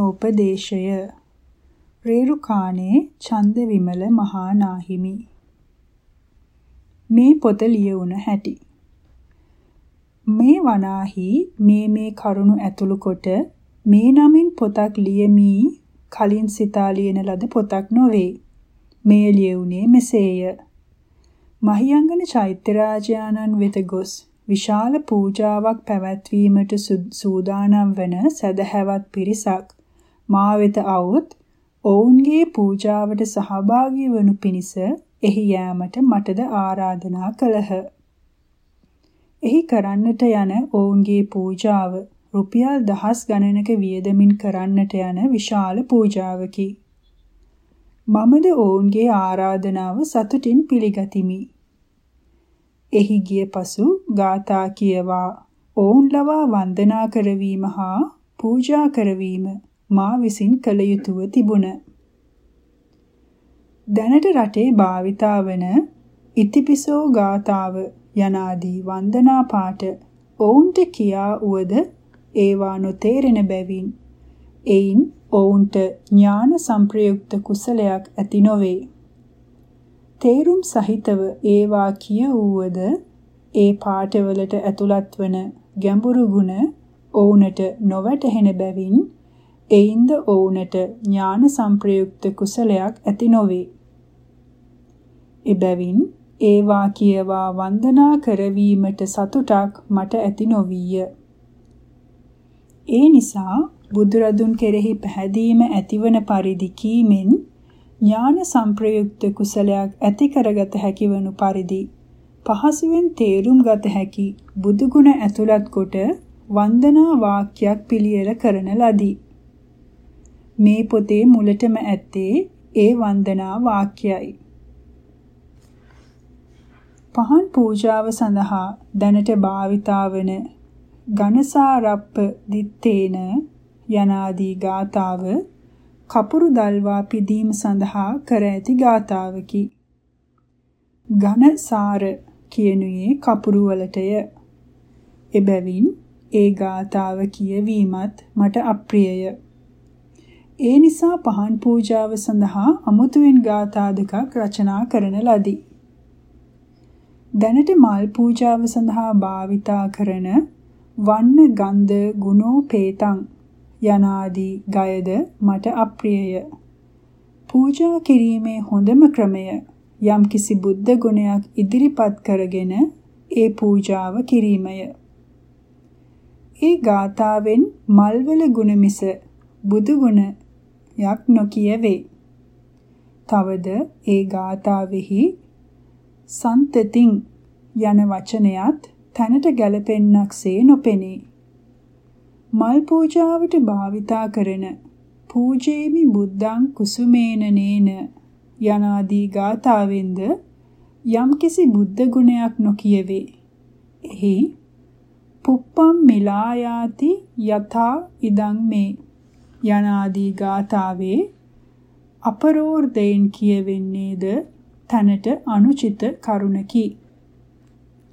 ධර්මෝපදේශය රේරුකාණේ චන්ද විමල මහා නාහිමි මේ පොත ලියවුන හැටි. මේ වනාහි මේ මේ කරුණු ඇතුළු කොට මේ නමින් පොතක් ලියමි කලින් සිතා ලියන ලද පොතක් නොවේ. මේ ලියුනේ මෙසේය. මහියංගන චෛත්‍යරාජානන් වෙත ගොස් විශාල පූජාවක් පැවැත්වීමට සූදානම් වන සදහැවත් පිරිසක්. මා වෙත આવුත් ඔවුන්ගේ පූජාවට සහභාගී වනු පිණිස එහි යෑමට මටද ආරාධනා කළහ. එහි කරන්නට යන ඔවුන්ගේ පූජාව රුපියල් දහස් ගණනක වියදමින් කරන්නට යන විශාල පූජාවකි. මමද ඔවුන්ගේ ආරාධනාව සතුටින් පිළිගතිමි. එහි ගිය පසු ගාථා කියවා ඔවුන් ලවා වන්දනා කරවීම හා පූජා කරවීම මා විසින් කළ යුතුව තිබුණ. දැනට රටේ භාවිතා වන ඉතිපිසෝ ගාථාව යනාදී වන්දනා පාඨ ඔවුන්ට කියා උවද ඒවා නොතේරෙන බැවින් එයින් ඔවුන්ට ඥාන සංප්‍රයුක්ත කුසලයක් ඇති නොවේ. තේරුම් සහිතව ඒවා කියවුවද ඒ පාඨවලට ඇතුළත් වන ගැඹුරු ගුණ ඔවුනට නොවැටහෙන බැවින් එයින්ද ඔවුනට ඥාන සංප්‍රයුක්ත කුසලයක් ඇති නොවේ. එබැවින් ඒවා කියවා වන්දනා කරවීමට සතුටක් මට ඇති නොවිය. ඒ නිසා බුදුරදුන් කෙරෙහි පැහැදීම ඇතිවන පරිදි කීමෙන් ඥාන සංප්‍රයුක්ත කුසලයක් ඇති කරගත හැකි වනු පරිදි පහසුවෙන් තේරුම් ගත හැකි බුදු ගුණ ඇතුළත් කොට වන්දනා වාක්‍යයක් පිළියෙල කරන ලදී. මේ පොතේ මුලටම ඇත්තේ ඒ වන්දනා වාක්‍යයයි. පහන් පූජාව සඳහා දැනට භාවිතා වන ඝනසාරප්ප දිත්තේන යනාදී ගාතාව කපුරු දල්වා පිදීම සඳහා කර ඇති ගාතාවකි. ඝනසාර කියනුයේ කපුරු වලටය. එබැවින් ඒ ගාතාව කියවීමත් මට අප්‍රියය. ඒ නිසා පහන් පූජාව සඳහා අමුතුවෙන් ගාථා දෙකක් රචනා කරන ලදී. දැනට මල් පූජාව සඳහා භාවිතා කරන වන්න ගන්ධ ගුණෝපේතං යනාදී ගයද මට අප්‍රියය. පූජා කිරීමේ හොඳම ක්‍රමය යම් කිසි බුද්ධ ගුණයක් ඉදිරිපත් කරගෙන ඒ පූජාව කිරීමය. ඒ ගාථාවෙන් මල්වල ගුණ මිස බුදු ගුණයක් නොකියවේ. තවද ඒ ගාථාවෙහි සන්තතින් යන වචනයත් තැනට ගැලපෙන්නක්සේ නොපෙනේ. මල් පූජාවට භාවිතා කරන පූජේමි බුද්ධං කුසුමේන නේන යනාදී ගාථාවෙන්ද යම්කිසි බුද්ධ ගුණයක් නොකියවේ. එහි පුප්පම් මිලායාති යථා ඉදං මේ යනාදී ගාථාවේ අපරෝර්ධයෙන් කියවෙන්නේද තනට අනුචිත කරුණකි.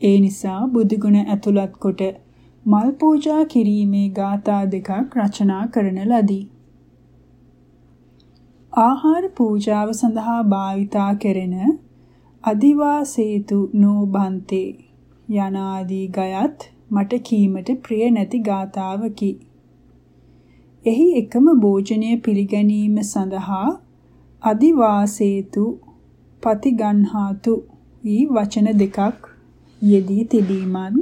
ඒ නිසා බුදුගුණ ඇතුළත් කොට මල් පූජා කිරීමේ ගාථා දෙකක් රචනා කරන ලදී. ආහාර පූජාව සඳහා භාවිතා කෙරෙන අදිවාසේතු නෝබන්තේ යනාදී ගයත් මට කීමට ප්‍රිය නැති ගාතාවකි. එහි එකම භෝජනය පිළිගැනීම සඳහා අදිවාසේතු පතිගන්හාතු වී වචන දෙකක් යෙදී තිබීමත්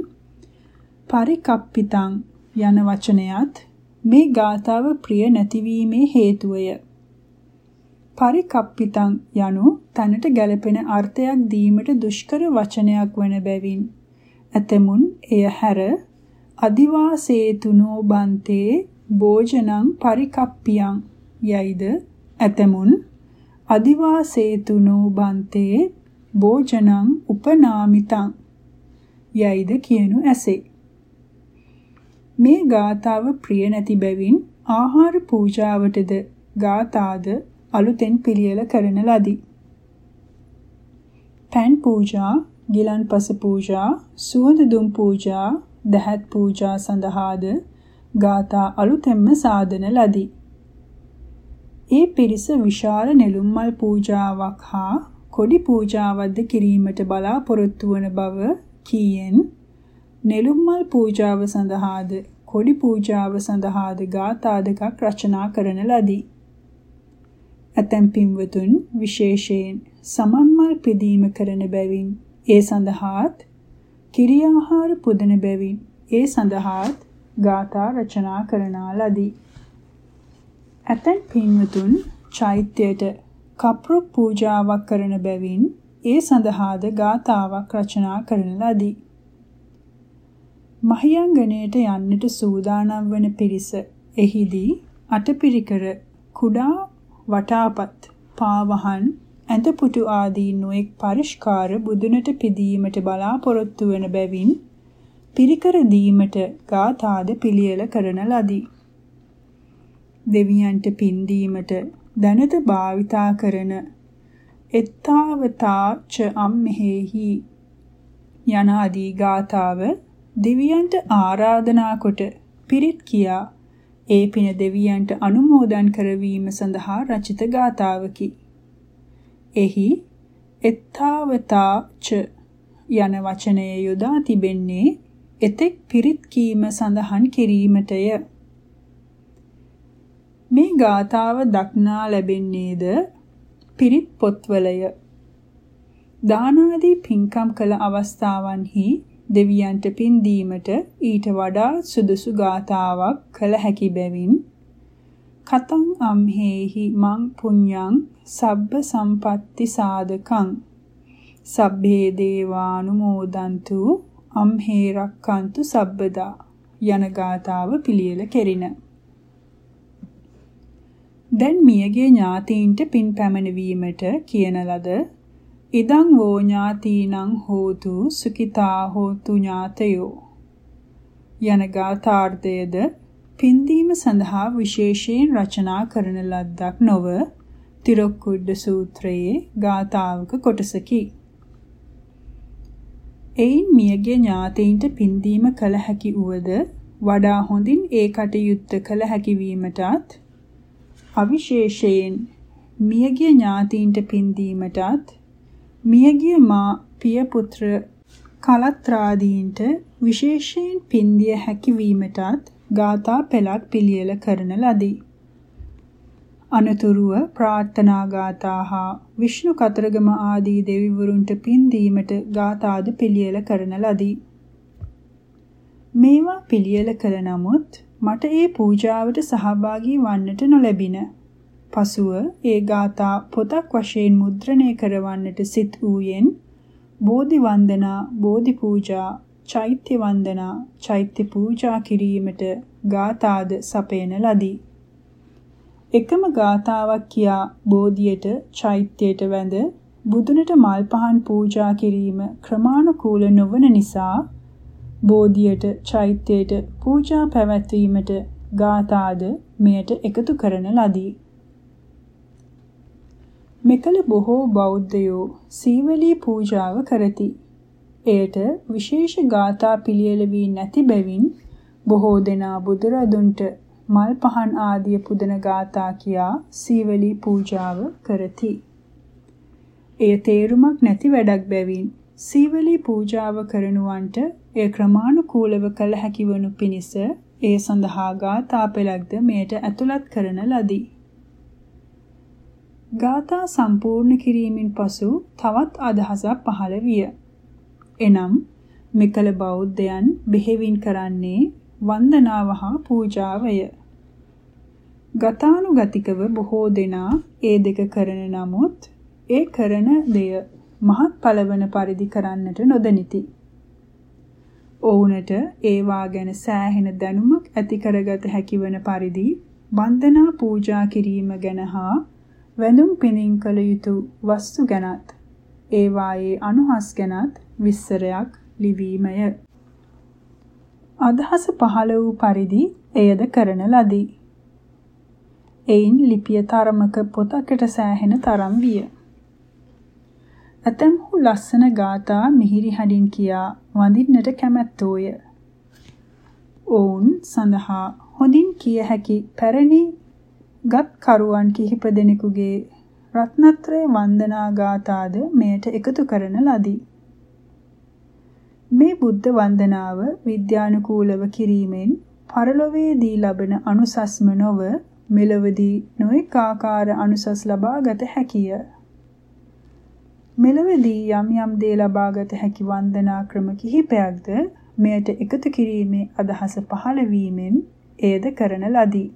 පරිකප්පිතං යන වචනයත් මේ ගාතාව ප්‍රිය නැතිවීමේ හේතුවය. පරිකප්පිතං යනු තනට ගැලපෙන අර්ථයක් දීමට දුෂ්කර වචනයක් වන බැවින් ඇතමුන් එය හැර අදිවාසේතුනෝ බන්තේ භෝජනං පරිකප්පියං යයිද ඇතමුන් අදිවාසේතුනෝ බන්තේ භෝජනං උපනාමිතං යයිද කියනු ඇසේ. මේ ගාතාව ප්‍රිය නැති බැවින් ආහාර පූජාවටද ගාතාද අලුතෙන් පිළියෙල කරන ලදී. පෑන් පූජා, ගිලන්පස පූජා, සුවඳ දුම් පූජා, දහත් පූජා සඳහාද ගාථා අලුතෙන්ම සාදන ලදී. ඒ පිරිස විශාල නෙළුම් මල් පූජාවක් හා කොඩි පූජාවක්ද කිරීමට බලාපොරොත්තු වන බව කීයෙන් නෙළුම් මල් පූජාව සඳහාද කොඩි පූජාව සඳහාද ගාථා දෙකක් රචනා කරන ලදී. ඇතැම් පින්වතුන් විශේෂයෙන් සමන්මල් පිදීම කරන බැවින් ඒ සඳහාත් කිරි ආහාර පුදන බැවින් ඒ සඳහාත් ගාථා රචනා කරනා ලදී. ඇතැම් පින්වතුන් චෛත්‍යයට කප්රු පූජාවක් කරන බැවින් ඒ සඳහාද ගාථාවක් රචනා කරන ලදී. මහියංගණයට යන්නට සූදානම් වන පිරිස එහිදී අටපිරිකර කුඩා වටාපත් පාවහන් ඇඳපුටු ආදී නොඑක් පරිස්කාර බුදුනට පිදීමට බලාපොරොත්තු වන බැවින් පිරිකර දීමට ගාථාද පිළියෙල කරන ලදී. දෙවියන්ට පින් දීමට දැනට භාවිතා කරන එත්තාවතා ච අම්මෙහි යන ආදී ගාථාව දෙවියන්ට ආරාධනා කොට පිරිත් කියා ඒ පින දෙවියන්ට අනුමෝදන් කරවීම සඳහා රචිත ගාථාවකි. එහි එත්තාවතා ච යන වචනය යොදා තිබෙන්නේ එතෙක් පිරිත් කීම සඳහන් කිරීමටය. මේ ගාථාව දක්නා ලැබෙන්නේද පිරිත් පොත්වලය. දානාදී පින්කම් කළ අවස්ථාවන්හි දෙවියන්ට පින් දීමට ඊට වඩා සුදුසු ගාථාවක් කළ හැකි බැවින් කතං අම්හෙහි මං පුඤ්ඤං සබ්බ සම්පatti සාධකං සබ්බේ දේවානුමෝදන්තු අම්හේ රක්칸තු සබ්බදා යන ගාථාව පිළියෙල කෙරිණ දැන් මියගේ ඥාතීන්ට පින් පැමිණවීමට කියන ලද ඉදං වෝ ඥාතීනං හෝතු සුඛිතා හෝතු ඥාතයෝ යන ගාථාර්ථයද පින්දීම සඳහා විශේෂයෙන් රචනා කරන ලද්දක් නොව තිරොක්කුඩ්ඩ සූත්‍රයේ ගාථාවක කොටසකි. එයින් මියගේ ඥාතීන්ට පින්දීම කළ හැකි උවද වඩා හොඳින් ඒ කටයුත්ත කළ හැකි වීමටත් අවිශේෂයෙන් මියගිය ඥාතීන්ට පින් දීමටත් මියගිය මා පිය පුත්‍ර කලත්‍රාදීන්ට විශේෂයෙන් පින් දිය හැකි වීමටත් ගාථා පෙළක් පිළියෙල කරන ලදී. අනතුරුව ප්‍රාර්ථනා ගාථා හා විෂ්ණු කතරගම ආදී දෙවිවරුන්ට පින් දීමට ගාථාද පිළියෙල කරන ලදී. මේවා පිළියෙල කළ නමුත් මට ඒ පූජාවට සහභාගී වන්නට නොලැබින. පසුව ඒ ගාථා පොතක් වශයෙන් මුද්‍රණය කරවන්නට සිත් වූයෙන් බෝධි වන්දනා, බෝධි පූජා, චෛත්‍ය වන්දනා, චෛත්‍ය පූජා කිරීමට ගාථාද සපයන ලදී. එකම ගාථාවක් කියා බෝධියට, චෛත්‍යයට වැඳ බුදුනට මල් පහන් පූජා කිරීම ක්‍රමානුකූල නොවන නිසා බෝධියට චෛත්‍යයට පූජා පැවැත්වීමට ගාථාද මෙයට එකතු කරන ලදී. මෙකල බොහෝ බෞද්ධයෝ සීවලී පූජාව කරති. එයට විශේෂ ගාථා පිළියෙල වී නැති බැවින් බොහෝ දෙනා බුදුරදුන්ට මල් පහන් ආදිය පුදන ගාථා කියා සීවලී පූජාව කරති. එය තේරුමක් නැති වැඩක් බැවින් සීවලී පූජාව කරනුවන්ට එය ක්‍රමානුකූලව කළ හැකි වනු පිණිස ඒ සඳහා ගාථා පෙළක්ද මෙයට ඇතුළත් කරන ලදී. ගාථා සම්පූර්ණ කිරීමෙන් පසු තවත් අදහසක් පහළ විය. එනම් මෙකල බෞද්ධයන් බෙහෙවින් කරන්නේ වන්දනාව හා පූජාවය. ගතානුගතිකව බොහෝ දෙනා ඒ දෙක කරන නමුත් ඒ කරන දෙය මහත් පළවන පරිදි කරන්නට නොදනිති. ඔවුනට ඒවා ගැන සෑහෙන දැනුමක් ඇති කරගත හැකිවන පරිදි වන්දනා පූජා කිරීම ගැන හා වැඳුම් පිනින් කළ යුතු වස්තු ගැනත් ඒවායේ අනුහස් ගැනත් විස්තරයක් ලිවීමය. අදහස පහළ වූ පරිදි එයද කරන ලදී. එයින් ලිපිය තරමක පොතකට සෑහෙන තරම් විය. ඇතැම්හු ලස්සන ගාථා මිහිරි හඬින් කියා වඳින්නට කැමැත්තෝය. ඔවුන් සඳහා හොඳින් කිය හැකි පැරණි ගත් කරුවන් කිහිප දෙනෙකුගේ රත්නත්‍රය වන්දනා ගාථාද මෙයට එකතු කරන ලදී. මේ බුද්ධ වන්දනාව විද්‍යානුකූලව කිරීමෙන් පරලොවේදී ලබන අනුසස්ම නොව මෙලොවදී නොඑක ආකාර අනුසස් ලබාගත හැකිය. මෙලොවදී යම් යම් දේ ලබාගත හැකි වන්දනා ක්‍රම කිහිපයක්ද මෙයට එකතු කිරීමේ අදහස පහළ වීමෙන් එයද කරන ලදී.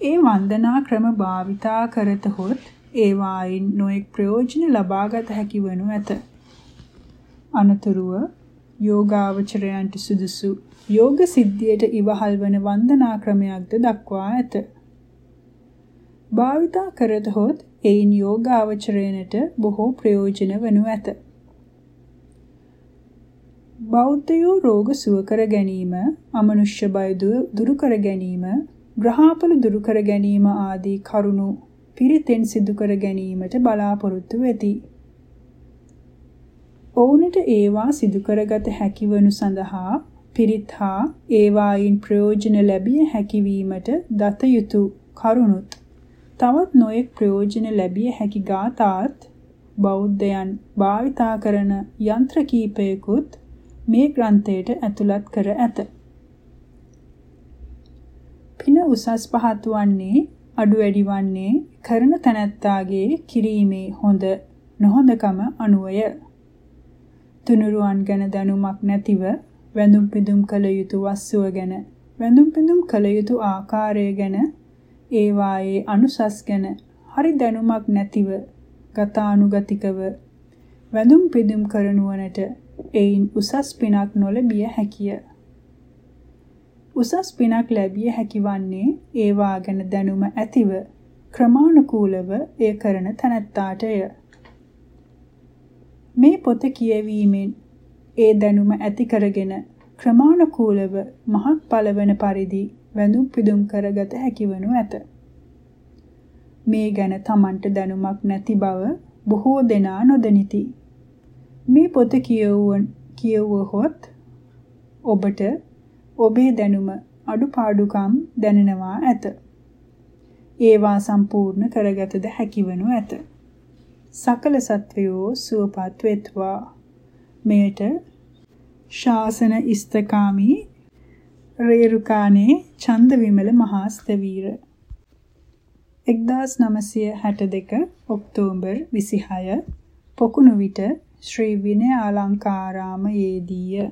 ඒ වන්දනා ක්‍රම භාවිතා කරතහොත් ඒවායින් නොඑක් ප්‍රයෝජන ලබාගත හැකි වනු ඇත. අනතුරුව යෝගාවචරයන්ට සුදුසු යෝග සිද්ධියට ඉවහල් වන වන්දනා ක්‍රමයක්ද දක්වා ඇත. භාවිතා කරතහොත් එයින් යෝගාවචරයනට බොහෝ ප්‍රයෝජන වනු ඇත. බෞද්ධයෝ රෝග සුව කර ගැනීම, අමනුෂ්‍ය බය දුරු කර ගැනීම, ග්‍රහාපල දුරු කර ගැනීම ආදී කරුණු පිරිතෙන් සිදු කර ගැනීමට බලාපොරොත්තු වෙති. ඔවුන්ට ඒවා සිදු කරගත හැකිවනු සඳහා පිරිත් හා ඒවායින් ප්‍රයෝජන ලැබිය හැකිවීමට දත යුතු කරුණුත් තවත් නොයෙක් ප්‍රයෝජන ලැබිය හැකි ගාතාත් බෞද්ධයන් භාවිතා කරන යන්ත්‍ර කීපයකුත් මේ ග්‍රන්ථයට ඇතුළත් කර ඇත. පින උසස් පහත් වන්නේ අඩු වැඩි වන්නේ කරන තැනැත්තාගේ කිරීමේ හොඳ නොහොඳකම අනුවය. තුනුරුවන් ගැන දැනුමක් නැතිව වැඳුම් පිදුම් කළ යුතු වස්තුව ගැන වැඳුම් පිදුම් කළ යුතු ආකාරය ගැන ඒවායේ අනුසස් ගැන හරි දැනුමක් නැතිව ගතානුගතිකව වැඳුම් පිදුම් කරනුවනට එයින් උසස් පිනක් නොලැබිය හැකිය. උසස් පිනක් ලැබිය හැකි වන්නේ ඒවා ගැන දැනුම ඇතිව ක්‍රමානුකූලව එය කරන තැනැත්තාටය. මේ පොත කියවීමෙන් ඒ දැනුම ඇති කරගෙන ක්‍රමානුකූලව මහත් පළවන පරිදි වැඳුම් පිදුම් කරගත හැකිවනු ඇත. මේ ගැන Tamanට දැනුමක් නැති බව බොහෝ දෙනා නොදනිති. මේ පොත කියවුවන් කියවුවහොත් ඔබට ඔබේ දැනුම අඩුපාඩුකම් දැනෙනවා ඇත. ඒවා සම්පූර්ණ කරගතද හැකිවනු ඇත. සකල සත්වයෝ සුවපත් වෙත්වා. මෙයට ශාසන ඉස්තකාමි රේරුකානේ චන්දවිමල මහා ස්තවීර 1962 ඔක්තෝබර් 26 පොකුණු විට ශ්‍රී විනය අලංකාරාමයේදීය